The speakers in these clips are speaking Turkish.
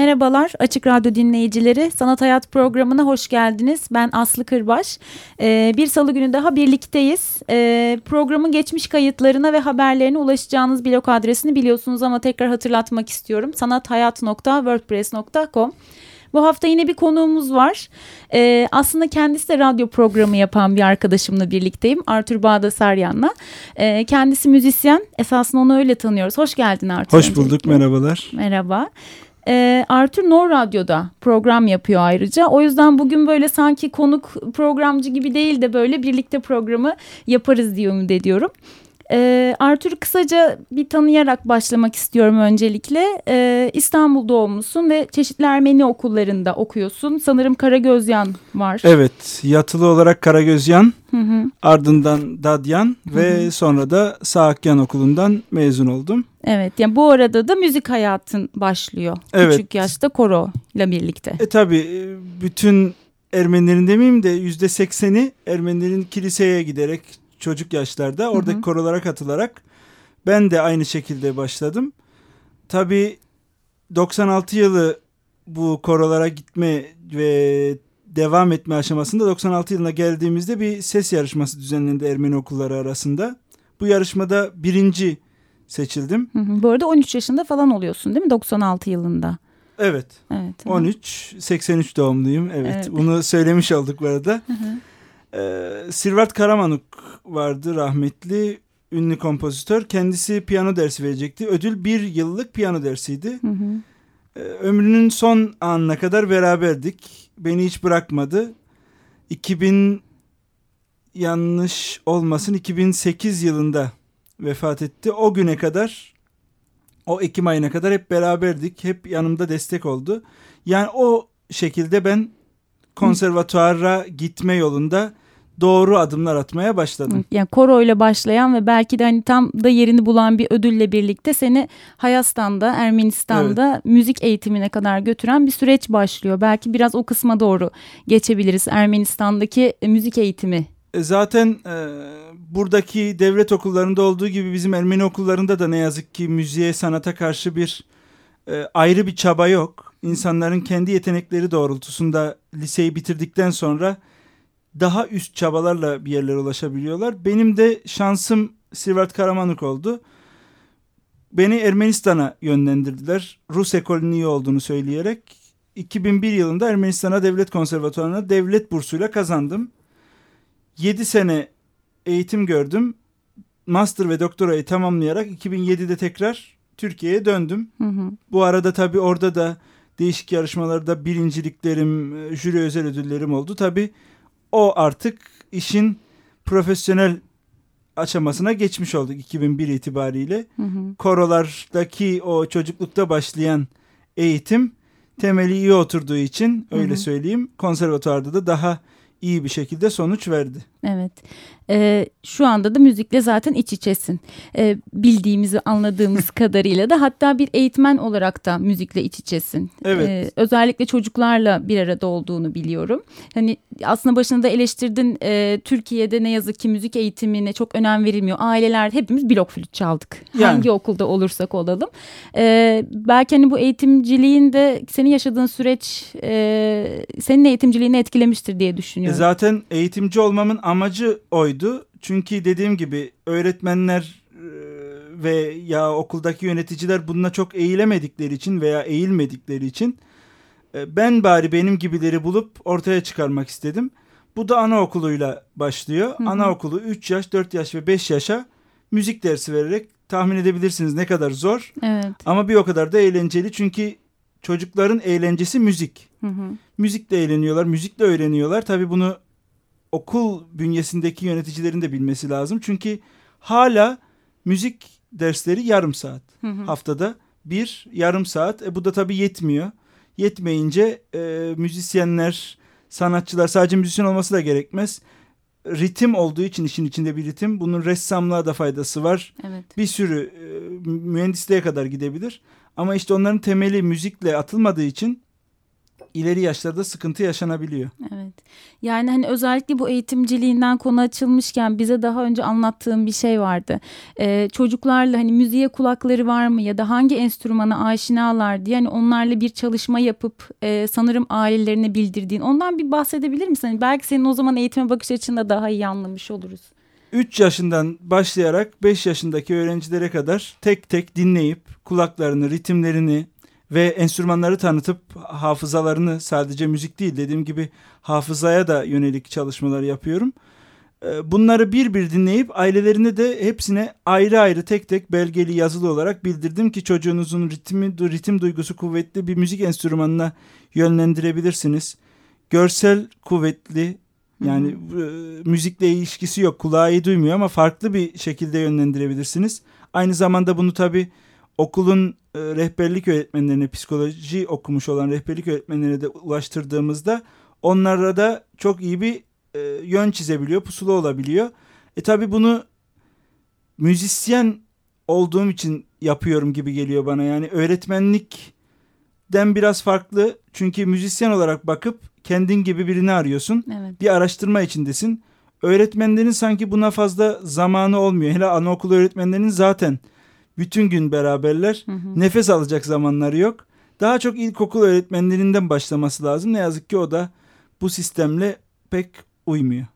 Merhabalar Açık Radyo dinleyicileri. Sanat Hayat programına hoş geldiniz. Ben Aslı Kırbaş. Ee, bir salı günü daha birlikteyiz. Ee, programın geçmiş kayıtlarına ve haberlerine ulaşacağınız blog adresini biliyorsunuz ama tekrar hatırlatmak istiyorum. sanathayat.wordpress.com bu hafta yine bir konuğumuz var. Ee, aslında kendisi de radyo programı yapan bir arkadaşımla birlikteyim. Artur Bağdasaryan'la. Ee, kendisi müzisyen. Esasında onu öyle tanıyoruz. Hoş geldin Artur. Hoş bulduk. Öncelikle. Merhabalar. Merhaba. Ee, Arthur Nor Radyo'da program yapıyor ayrıca. O yüzden bugün böyle sanki konuk programcı gibi değil de böyle birlikte programı yaparız diye ümit ediyorum. Ee, Arthur'u kısaca bir tanıyarak başlamak istiyorum öncelikle. Ee, İstanbul doğumlusun ve çeşitli Ermeni okullarında okuyorsun. Sanırım Karagözyan var. Evet, yatılı olarak Karagözyan, hı hı. ardından Dadyan hı hı. ve sonra da Saakyan Okulu'ndan mezun oldum. Evet, yani bu arada da müzik hayatın başlıyor. Evet. Küçük yaşta koro ile birlikte. E tabii bütün Ermenilerin demeyeyim de yüzde sekseni Ermenilerin kiliseye giderek çocuk yaşlarda oradaki hı hı. korolara katılarak ben de aynı şekilde başladım. Tabii 96 yılı bu korolara gitme ve devam etme aşamasında 96 yılına geldiğimizde bir ses yarışması düzenlendi Ermeni okulları arasında. Bu yarışmada birinci seçildim. Hı hı. Bu arada 13 yaşında falan oluyorsun değil mi 96 yılında? Evet. Evet. 13, 83 doğumluyum. Evet. evet. Bunu söylemiş olduk bu arada. Hı hı. Ee, Sirvat Karamanuk vardı rahmetli ünlü kompozitör. Kendisi piyano dersi verecekti. Ödül bir yıllık piyano dersiydi. Hı hı. Ee, ömrünün son anına kadar beraberdik. Beni hiç bırakmadı. 2000 yanlış olmasın 2008 yılında vefat etti. O güne kadar o Ekim ayına kadar hep beraberdik. Hep yanımda destek oldu. Yani o şekilde ben konservatuara gitme yolunda doğru adımlar atmaya başladım. Yani koro ile başlayan ve belki de hani tam da yerini bulan bir ödülle birlikte seni Hayastan'da, Ermenistan'da evet. müzik eğitimine kadar götüren bir süreç başlıyor. Belki biraz o kısma doğru geçebiliriz. Ermenistan'daki müzik eğitimi. E zaten e, buradaki devlet okullarında olduğu gibi bizim Ermeni okullarında da ne yazık ki müziğe, sanata karşı bir e, ayrı bir çaba yok. İnsanların kendi yetenekleri doğrultusunda liseyi bitirdikten sonra daha üst çabalarla bir yerlere ulaşabiliyorlar. Benim de şansım Sivert Karamanık oldu. Beni Ermenistan'a yönlendirdiler. Rus ekolünün iyi olduğunu söyleyerek 2001 yılında Ermenistan'a Devlet Konservatuvarı'na devlet bursuyla kazandım. 7 sene eğitim gördüm. Master ve doktorayı tamamlayarak 2007'de tekrar Türkiye'ye döndüm. Hı hı. Bu arada tabii orada da değişik yarışmalarda birinciliklerim, jüri özel ödüllerim oldu. Tabii o artık işin profesyonel aşamasına geçmiş olduk 2001 itibariyle. Hı hı. Korolardaki o çocuklukta başlayan eğitim temeli iyi oturduğu için öyle hı hı. söyleyeyim konservatuarda da daha iyi bir şekilde sonuç verdi. Evet. Ee, şu anda da müzikle zaten iç içesin. Ee, bildiğimizi anladığımız kadarıyla da hatta bir eğitmen olarak da müzikle iç içesin. Evet. Ee, özellikle çocuklarla bir arada olduğunu biliyorum. Hani aslında başında da eleştirdin e, Türkiye'de ne yazık ki müzik eğitimine çok önem verilmiyor. Aileler hepimiz blok flüt çaldık. Yani. Hangi okulda olursak olalım. Ee, belki hani bu eğitimciliğin de senin yaşadığın süreç e, senin eğitimciliğini etkilemiştir diye düşünüyorum. E zaten eğitimci olmamın amacı oydu. Çünkü dediğim gibi öğretmenler e, ve ya okuldaki yöneticiler bununla çok eğilemedikleri için veya eğilmedikleri için e, ben bari benim gibileri bulup ortaya çıkarmak istedim. Bu da anaokuluyla başlıyor. Hı hı. Anaokulu 3 yaş, 4 yaş ve 5 yaşa müzik dersi vererek tahmin edebilirsiniz ne kadar zor. Evet. Ama bir o kadar da eğlenceli çünkü çocukların eğlencesi müzik. Hı hı. Müzikle eğleniyorlar, müzikle öğreniyorlar. Tabii bunu okul bünyesindeki yöneticilerin de bilmesi lazım. Çünkü hala müzik dersleri yarım saat hı hı. haftada bir yarım saat. E, bu da tabii yetmiyor. Yetmeyince e, müzisyenler, sanatçılar sadece müzisyen olması da gerekmez. Ritim olduğu için işin içinde bir ritim. Bunun ressamlığa da faydası var. Evet. Bir sürü e, mühendisliğe kadar gidebilir. Ama işte onların temeli müzikle atılmadığı için ileri yaşlarda sıkıntı yaşanabiliyor. Evet. Yani hani özellikle bu eğitimciliğinden konu açılmışken bize daha önce anlattığım bir şey vardı. Ee, çocuklarla hani müziğe kulakları var mı ya da hangi enstrümana aşinalar diye hani onlarla bir çalışma yapıp e, sanırım ailelerine bildirdiğin. Ondan bir bahsedebilir misin? Hani belki senin o zaman eğitime bakış açında daha iyi anlamış oluruz. 3 yaşından başlayarak 5 yaşındaki öğrencilere kadar tek tek dinleyip kulaklarını, ritimlerini, ve enstrümanları tanıtıp hafızalarını sadece müzik değil dediğim gibi hafızaya da yönelik çalışmalar yapıyorum. Ee, bunları bir bir dinleyip ailelerine de hepsine ayrı ayrı tek tek belgeli yazılı olarak bildirdim ki çocuğunuzun ritmi, ritim duygusu kuvvetli bir müzik enstrümanına yönlendirebilirsiniz. Görsel kuvvetli yani e, müzikle ilişkisi yok kulağı duymuyor ama farklı bir şekilde yönlendirebilirsiniz. Aynı zamanda bunu tabii okulun e, rehberlik öğretmenlerine, psikoloji okumuş olan rehberlik öğretmenlerine de ulaştırdığımızda onlara da çok iyi bir e, yön çizebiliyor, pusula olabiliyor. E tabi bunu müzisyen olduğum için yapıyorum gibi geliyor bana. Yani öğretmenlikten biraz farklı. Çünkü müzisyen olarak bakıp kendin gibi birini arıyorsun. Evet. Bir araştırma içindesin. Öğretmenlerin sanki buna fazla zamanı olmuyor. Hele anaokulu öğretmenlerinin zaten bütün gün beraberler. Hı hı. Nefes alacak zamanları yok. Daha çok ilkokul öğretmenlerinden başlaması lazım. Ne yazık ki o da bu sistemle pek uymuyor.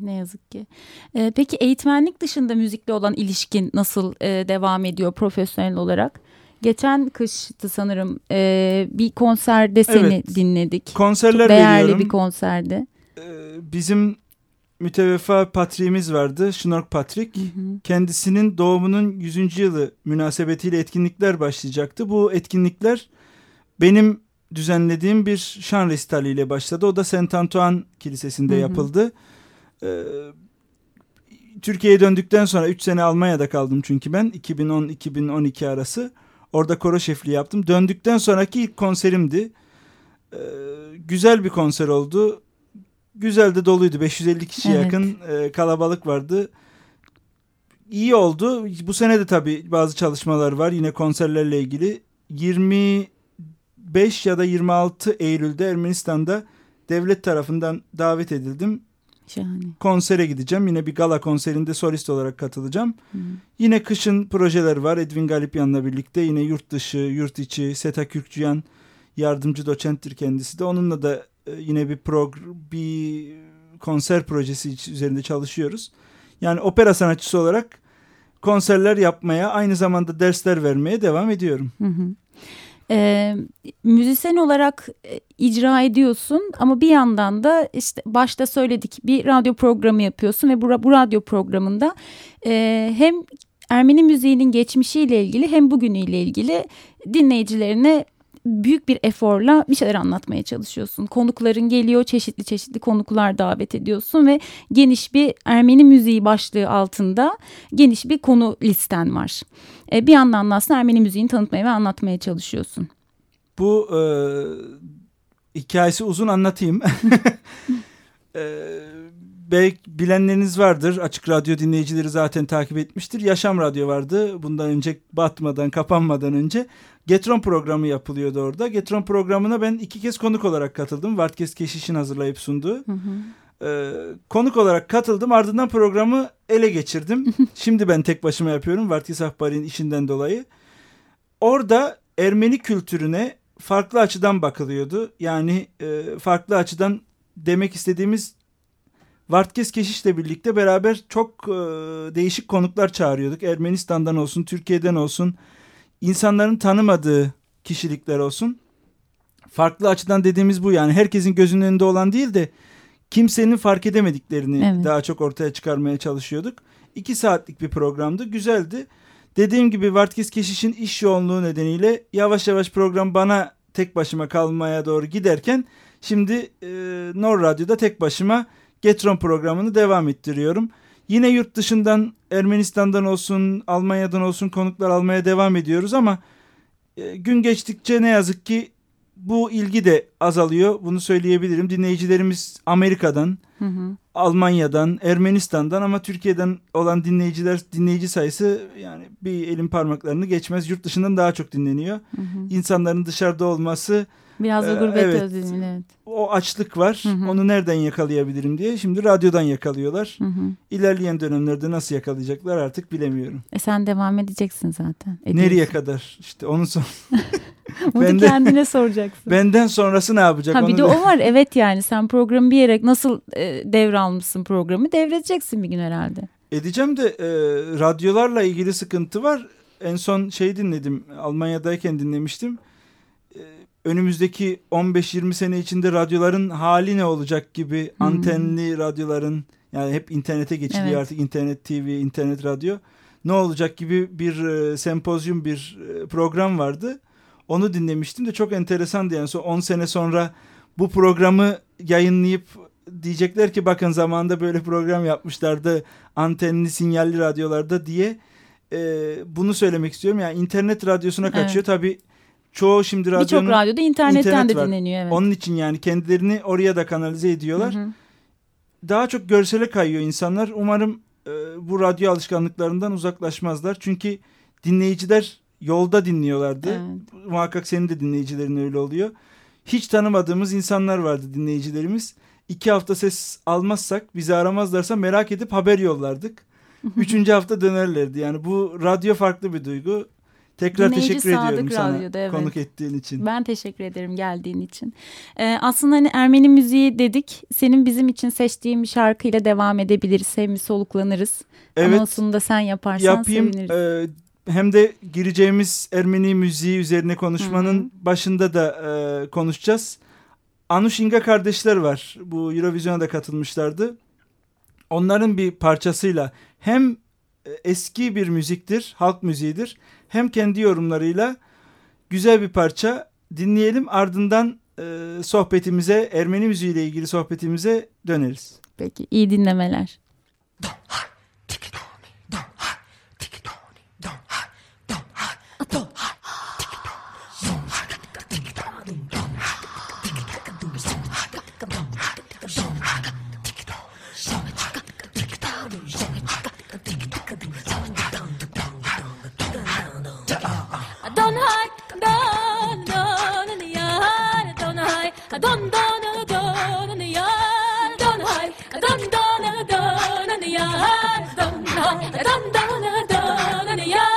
Ne yazık ki. Ee, peki eğitmenlik dışında müzikle olan ilişkin nasıl e, devam ediyor profesyonel olarak? Geçen kıştı sanırım e, bir konserde seni evet. dinledik. Konserler Çok değerli veriyorum. bir konserdi. Ee, bizim müteveffa patriğimiz vardı. Şnork Patrik. Hı hı. Kendisinin doğumunun 100. yılı münasebetiyle etkinlikler başlayacaktı. Bu etkinlikler benim düzenlediğim bir şan resitaliyle başladı. O da Saint Antoine Kilisesi'nde hı hı. yapıldı. Ee, Türkiye'ye döndükten sonra 3 sene Almanya'da kaldım çünkü ben 2010-2012 arası. Orada koro şefliği yaptım. Döndükten sonraki ilk konserimdi. Ee, güzel bir konser oldu güzel de doluydu. 550 kişi evet. yakın e, kalabalık vardı. İyi oldu. Bu sene de tabii bazı çalışmalar var. Yine konserlerle ilgili. 25 ya da 26 Eylül'de Ermenistan'da devlet tarafından davet edildim. Şahane. Konsere gideceğim. Yine bir gala konserinde solist olarak katılacağım. Hı. Yine kışın projeler var. Edwin Galipyan'la birlikte yine yurt dışı, yurt içi, Seta Kürkçüyan yardımcı doçenttir kendisi de. Onunla da yine bir prog bir konser projesi üzerinde çalışıyoruz. Yani opera sanatçısı olarak konserler yapmaya aynı zamanda dersler vermeye devam ediyorum. Hı hı. E, müzisyen olarak e, icra ediyorsun ama bir yandan da işte başta söyledik bir radyo programı yapıyorsun ve bu, bu radyo programında e, hem Ermeni müziğinin geçmişiyle ilgili hem bugünüyle ilgili dinleyicilerine büyük bir eforla bir şeyler anlatmaya çalışıyorsun. Konukların geliyor, çeşitli çeşitli konuklar davet ediyorsun ve geniş bir Ermeni müziği başlığı altında geniş bir konu listen var. E, bir yandan da aslında Ermeni müziğini tanıtmaya ve anlatmaya çalışıyorsun. Bu e, hikayesi uzun anlatayım. e, belki bilenleriniz vardır. Açık Radyo dinleyicileri zaten takip etmiştir. Yaşam Radyo vardı. Bundan önce batmadan, kapanmadan önce. Getron programı yapılıyordu orada. Getron programına ben iki kez konuk olarak katıldım. Vartkes Keşiş'in hazırlayıp sunduğu. Hı hı. Ee, konuk olarak katıldım. Ardından programı ele geçirdim. Şimdi ben tek başıma yapıyorum. Vartkes Ahbari'nin işinden dolayı. Orada Ermeni kültürüne farklı açıdan bakılıyordu. Yani e, farklı açıdan demek istediğimiz Vartkes Keşiş'le birlikte beraber çok e, değişik konuklar çağırıyorduk. Ermenistan'dan olsun, Türkiye'den olsun, insanların tanımadığı kişilikler olsun. Farklı açıdan dediğimiz bu yani herkesin gözünün önünde olan değil de kimsenin fark edemediklerini evet. daha çok ortaya çıkarmaya çalışıyorduk. İki saatlik bir programdı, güzeldi. Dediğim gibi Vartkes Keşiş'in iş yoğunluğu nedeniyle yavaş yavaş program bana tek başıma kalmaya doğru giderken şimdi e, Nor Radyo'da tek başıma Getron programını devam ettiriyorum. Yine yurt dışından Ermenistan'dan olsun, Almanya'dan olsun konuklar almaya devam ediyoruz ama e, gün geçtikçe ne yazık ki bu ilgi de azalıyor. Bunu söyleyebilirim. Dinleyicilerimiz Amerika'dan, hı hı. Almanya'dan, Ermenistan'dan ama Türkiye'den olan dinleyiciler dinleyici sayısı yani bir elin parmaklarını geçmez. Yurt dışından daha çok dinleniyor. Hı hı. İnsanların dışarıda olması Biraz da gurbet evet, özlemi evet. O açlık var. Hı hı. Onu nereden yakalayabilirim diye. Şimdi radyodan yakalıyorlar. Hı hı. İlerleyen dönemlerde nasıl yakalayacaklar artık bilemiyorum. E sen devam edeceksin zaten. Ediyorsun. Nereye kadar? İşte onun son. Bunu benden, kendine soracaksın. Benden sonrası ne yapacak? Ha bir de o var evet yani sen programı bir yere nasıl e, devralmışsın programı devredeceksin bir gün herhalde. Edeceğim de e, radyolarla ilgili sıkıntı var. En son şey dinledim Almanya'dayken dinlemiştim önümüzdeki 15-20 sene içinde radyoların hali ne olacak gibi hmm. antenli radyoların yani hep internete geçiliyor evet. artık internet TV, internet radyo ne olacak gibi bir e, sempozyum bir e, program vardı. Onu dinlemiştim de çok enteresandı yani 10 sene sonra bu programı yayınlayıp diyecekler ki bakın zamanında böyle program yapmışlardı antenli sinyalli radyolarda diye e, bunu söylemek istiyorum. Yani internet radyosuna kaçıyor evet. tabii çoğu şimdi radyonun... Birçok radyoda internetten internet de var. dinleniyor. Evet. Onun için yani kendilerini oraya da kanalize ediyorlar. Hı hı. Daha çok görsele kayıyor insanlar. Umarım e, bu radyo alışkanlıklarından uzaklaşmazlar. Çünkü dinleyiciler yolda dinliyorlardı. Evet. Muhakkak senin de dinleyicilerin öyle oluyor. Hiç tanımadığımız insanlar vardı dinleyicilerimiz. İki hafta ses almazsak bizi aramazlarsa merak edip haber yollardık. Üçüncü hafta dönerlerdi. Yani bu radyo farklı bir duygu. Tekrar Dinleyici teşekkür Sadık ediyorum sana Radyo'da, evet. konuk ettiğin için. Ben teşekkür ederim geldiğin için. Ee, aslında hani Ermeni müziği dedik. Senin bizim için seçtiğin bir şarkıyla devam edebiliriz. Hem soluklanırız. Evet. Anonsunu da sen yaparsan yapayım. seviniriz. Ee, hem de gireceğimiz Ermeni müziği üzerine konuşmanın Hı-hı. başında da e, konuşacağız. Anushinga kardeşler var. Bu Eurovision'a da katılmışlardı. Onların bir parçasıyla hem eski bir müziktir, halk müziğidir hem kendi yorumlarıyla güzel bir parça dinleyelim. Ardından e, sohbetimize, Ermeni müziği ile ilgili sohbetimize döneriz. Peki, iyi dinlemeler. Hay don don don ya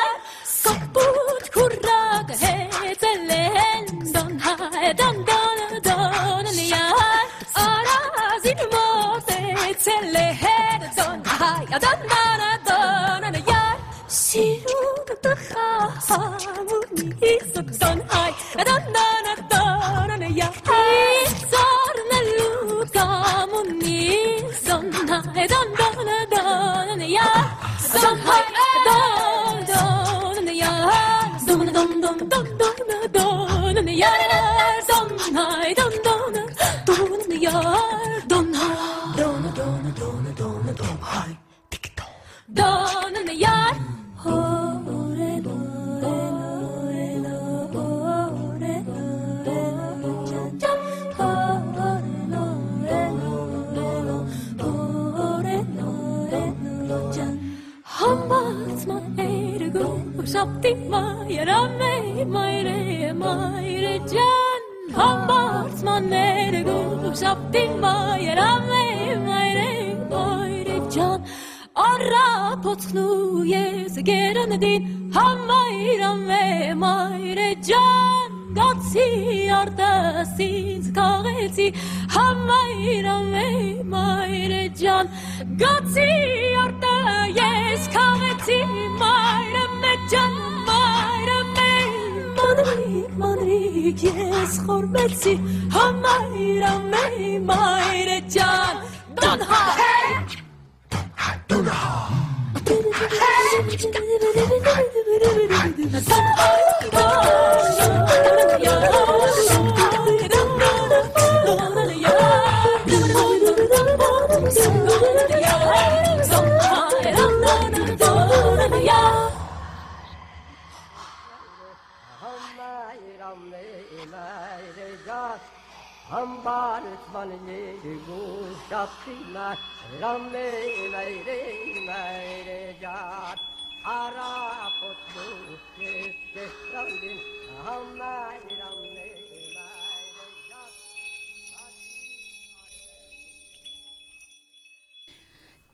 Madri madri kes hormetsi Hamayra me mayre can Don ha Don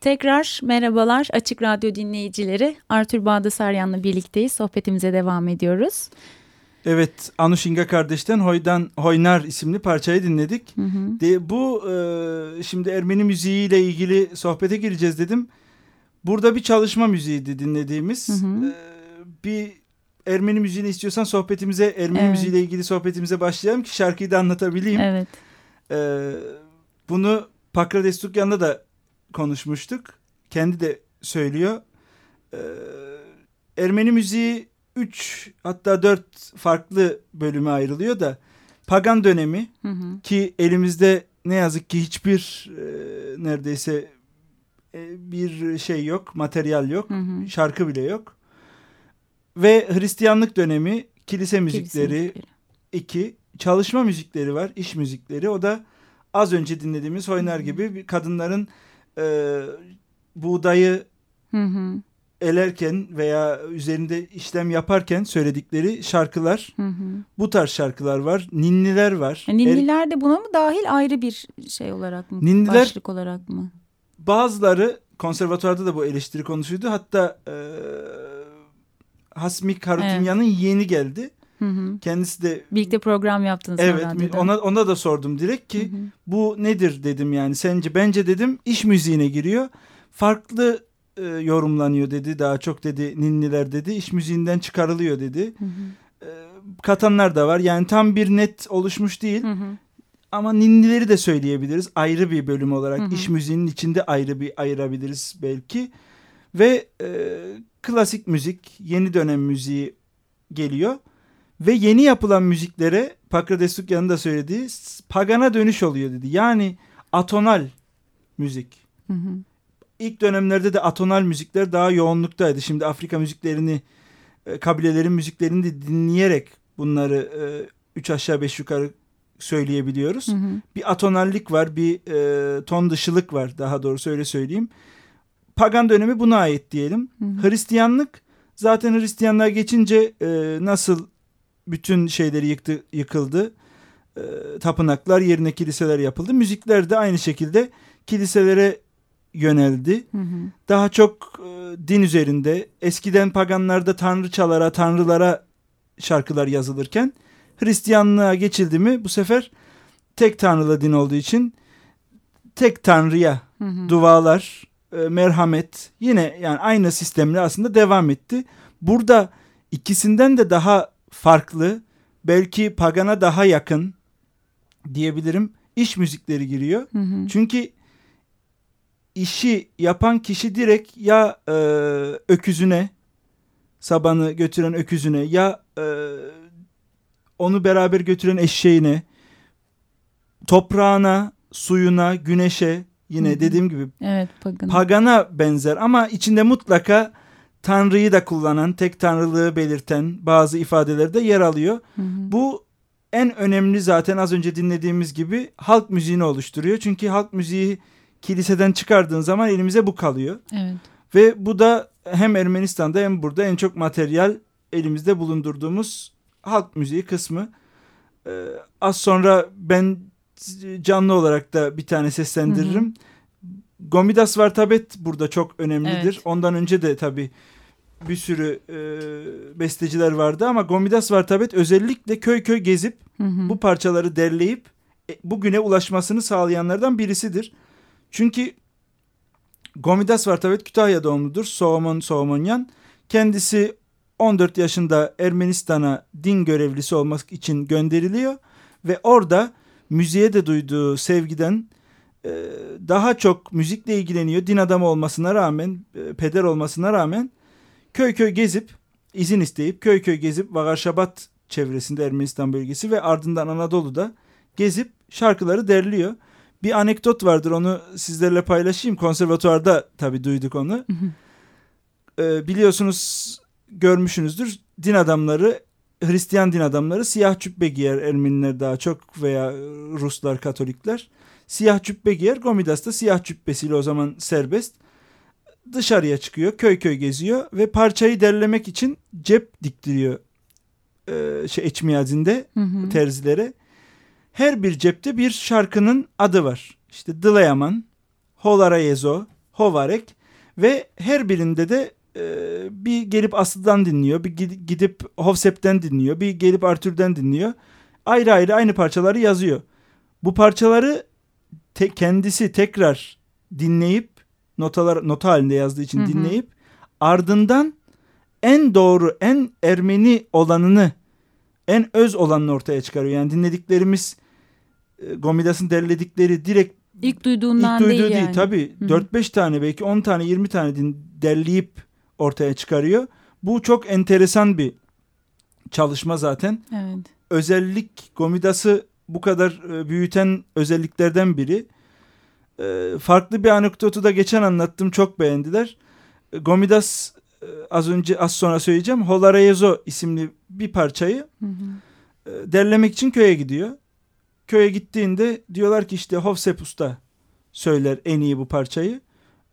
Tekrar merhabalar Açık Radyo dinleyicileri. Artur Bağdasaryan'la birlikteyiz. Sohbetimize devam ediyoruz. Evet, Anushinga kardeşten Hoydan Hoynar isimli parçayı dinledik. Hı hı. De, bu e, şimdi Ermeni müziğiyle ilgili sohbete gireceğiz dedim. Burada bir çalışma müziğiydi dinlediğimiz. Hı hı. E, bir Ermeni müziğini istiyorsan sohbetimize Ermeni Evet. müziğiyle ilgili sohbetimize başlayalım ki şarkıyı da anlatabileyim. Evet. Ee, bunu Pakra Destukyan'la da konuşmuştuk. Kendi de söylüyor. Ee, Ermeni müziği 3 hatta 4 farklı bölüme ayrılıyor da pagan dönemi Hı hı. ki elimizde ne yazık ki hiçbir e, neredeyse e, bir şey yok, materyal yok, Hı hı. şarkı bile yok. Ve Hristiyanlık dönemi kilise müzikleri, Kesinlikle. İki, çalışma müzikleri var, iş müzikleri. O da az önce dinlediğimiz Hoynar gibi kadınların e, buğdayı Hı hı. Elerken veya üzerinde işlem yaparken söyledikleri şarkılar. Hı hı. Bu tarz şarkılar var. Ninniler var. Er- Ninniler de buna mı dahil ayrı bir şey olarak mı? Ninniler- Başlık olarak mı? bazıları konservatuvarda da bu eleştiri konuşuydu. Hatta e, Hasmik Harutinyan'ın yeğeni geldi. Hı hı. Kendisi de Birlikte program yaptınız evet radyoda? ona ona da sordum direkt ki Hı hı. bu nedir dedim yani sence bence dedim iş müziğine giriyor farklı e, yorumlanıyor dedi daha çok dedi ninniler dedi iş müziğinden çıkarılıyor dedi Hı hı. E, katanlar da var yani tam bir net oluşmuş değil Hı hı. ama ninnileri de söyleyebiliriz ayrı bir bölüm olarak Hı hı. iş müziğinin içinde ayrı bir ayırabiliriz belki ve e, klasik müzik yeni dönem müziği geliyor ve yeni yapılan müziklere Pakra Destukyan'ın da söylediği pagana dönüş oluyor dedi. Yani atonal müzik. Hı hı. İlk dönemlerde de atonal müzikler daha yoğunluktaydı. Şimdi Afrika müziklerini, e, kabilelerin müziklerini de dinleyerek bunları e, üç aşağı beş yukarı söyleyebiliyoruz. Hı hı. Bir atonallik var, bir e, ton dışılık var daha doğrusu öyle söyleyeyim. Pagan dönemi buna ait diyelim. Hı hı. Hristiyanlık zaten Hristiyanlığa geçince e, nasıl bütün şeyleri yıktı, yıkıldı. E, tapınaklar yerine kiliseler yapıldı. Müzikler de aynı şekilde kiliselere yöneldi. Hı hı. Daha çok e, din üzerinde eskiden paganlarda tanrıçalara, tanrılara şarkılar yazılırken Hristiyanlığa geçildi mi bu sefer tek tanrılı din olduğu için tek tanrıya Hı hı. dualar, e, merhamet yine yani aynı sistemle aslında devam etti. Burada ikisinden de daha farklı, belki pagana daha yakın diyebilirim. iş müzikleri giriyor. Hı hı. Çünkü işi yapan kişi direkt ya e, öküzüne, sabanı götüren öküzüne ya e, onu beraber götüren eşeğine, toprağına, suyuna, güneşe yine Hı hı. dediğim gibi Evet pagan. pagana benzer ama içinde mutlaka Tanrı'yı da kullanan, tek tanrılığı belirten bazı ifadeler de yer alıyor. Hı hı. Bu en önemli zaten az önce dinlediğimiz gibi halk müziğini oluşturuyor. Çünkü halk müziği kiliseden çıkardığın zaman elimize bu kalıyor. Evet. Ve bu da hem Ermenistan'da hem burada en çok materyal elimizde bulundurduğumuz halk müziği kısmı. Ee, az sonra ben canlı olarak da bir tane seslendiririm. Gomidas Vartabet burada çok önemlidir. Evet. Ondan önce de tabii bir sürü e, besteciler vardı ama Gomidas Vartabet özellikle köy köy gezip Hı hı. bu parçaları derleyip e, bugüne ulaşmasını sağlayanlardan birisidir. Çünkü Gomidas Vartabet Kütahya doğumludur. Soğumon Soğumonyan. Kendisi 14 yaşında Ermenistan'a din görevlisi olmak için gönderiliyor ve orada müziğe de duyduğu sevgiden e, daha çok müzikle ilgileniyor. Din adamı olmasına rağmen, e, peder olmasına rağmen köy köy gezip izin isteyip köy köy gezip Vagarşabat çevresinde Ermenistan bölgesi ve ardından Anadolu'da gezip şarkıları derliyor. Bir anekdot vardır onu sizlerle paylaşayım. Konservatuvarda tabii duyduk onu. Ee, biliyorsunuz görmüşsünüzdür din adamları Hristiyan din adamları siyah cübbe giyer Ermeniler daha çok veya Ruslar, Katolikler. Siyah cübbe giyer. Gomidas da siyah cübbesiyle o zaman serbest. Dışarıya çıkıyor, köy köy geziyor ve parçayı derlemek için cep diktiriyor e, şey hı. terzilere. Her bir cepte bir şarkının adı var. İşte Dılayaman, Holarayezo, Hovarek ve her birinde de e, bir gelip Aslı'dan dinliyor, bir gid- gidip Hovsep'ten dinliyor, bir gelip Arthur'den dinliyor. Ayrı ayrı aynı parçaları yazıyor. Bu parçaları te- kendisi tekrar dinleyip notalar nota halinde yazdığı için Hı hı. dinleyip ardından en doğru, en Ermeni olanını, en öz olanını ortaya çıkarıyor. Yani dinlediklerimiz e, Gomidas'ın derledikleri direkt İlk duyduğundan İlk duyduğu değil değil, yani. tabii. Hı hı. 4-5 tane belki 10 tane 20 tane din derleyip ortaya çıkarıyor. Bu çok enteresan bir çalışma zaten. Evet. Özellik Gomidas'ı bu kadar e, büyüten özelliklerden biri. E, farklı bir anekdotu da geçen anlattım çok beğendiler. Gomidas az önce az sonra söyleyeceğim. Holareyezo isimli bir parçayı Hı hı. derlemek için köye gidiyor. Köye gittiğinde diyorlar ki işte Hovsep Usta söyler en iyi bu parçayı.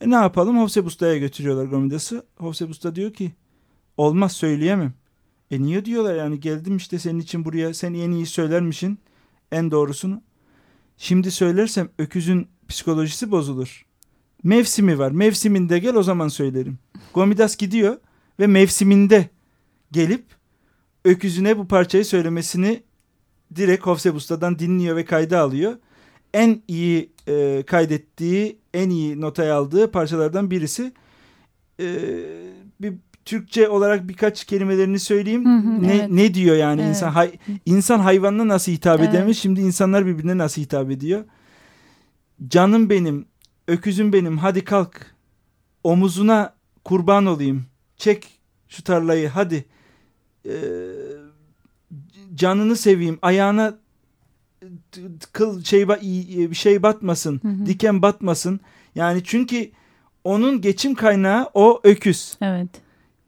E ne yapalım Hovsep Usta'ya götürüyorlar Gomidas'ı. Hovsep Usta diyor ki olmaz söyleyemem. E niye diyorlar yani geldim işte senin için buraya sen en iyi söylermişsin en doğrusunu. Şimdi söylersem öküzün psikolojisi bozulur. Mevsimi var mevsiminde gel o zaman söylerim. Gomidas gidiyor ve mevsiminde gelip öküzüne bu parçayı söylemesini direkt Hovsep Usta'dan dinliyor ve kayda alıyor. En iyi e, kaydettiği, en iyi notaya aldığı parçalardan birisi. E, bir Türkçe olarak birkaç kelimelerini söyleyeyim. Hı hı, ne evet. ne diyor yani Evet. insan hay, insan hayvanına nasıl hitap Evet. edemiş? Şimdi insanlar birbirine nasıl hitap ediyor? Canım benim, öküzüm benim. Hadi kalk. Omuzuna kurban olayım. Çek şu tarlayı hadi. Ee, canını seveyim. Ayağına kıl şey bir şey batmasın. Hı hı. Diken batmasın. Yani çünkü onun geçim kaynağı o öküz. Evet.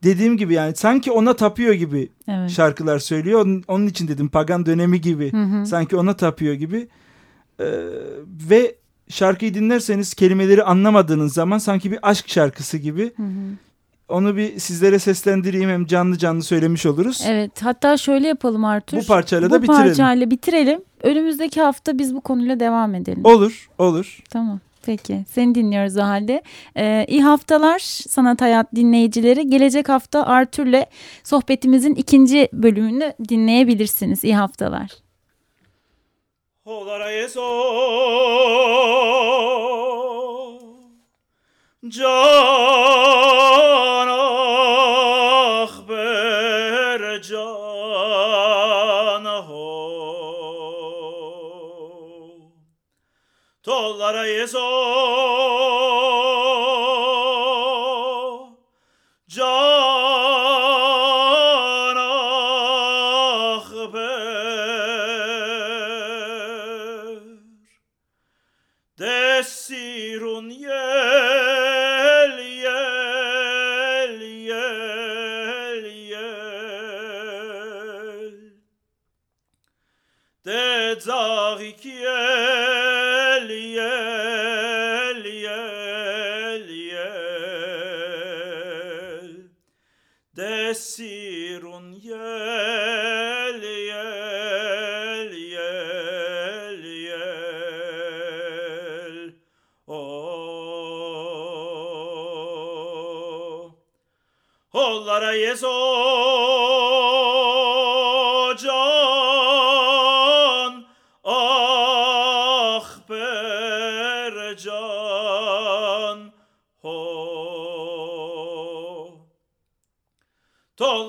Dediğim gibi yani sanki ona tapıyor gibi Evet. şarkılar söylüyor. Onun, onun için dedim pagan dönemi gibi. Hı hı. Sanki ona tapıyor gibi. Ee, ve şarkıyı dinlerseniz kelimeleri anlamadığınız zaman sanki bir aşk şarkısı gibi. Hı hı. Onu bir sizlere seslendireyim hem canlı canlı söylemiş oluruz. Evet hatta şöyle yapalım Artur. Bu parçayla da Bu bitirelim. parçayla bitirelim. Önümüzdeki hafta biz bu konuyla devam edelim. Olur, olur. Tamam. Peki. Seni dinliyoruz o halde. Ee, iyi haftalar Sanat Hayat dinleyicileri. Gelecek hafta Artür'le sohbetimizin ikinci bölümünü dinleyebilirsiniz. İyi haftalar. Can ahber 나라에서 저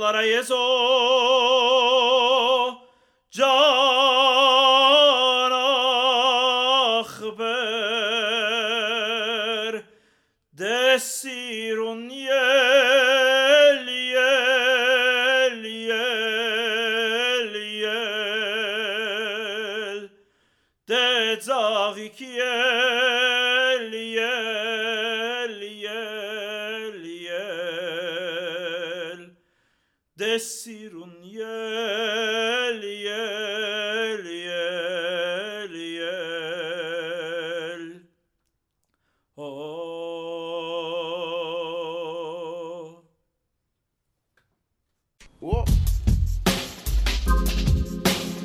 dará eso.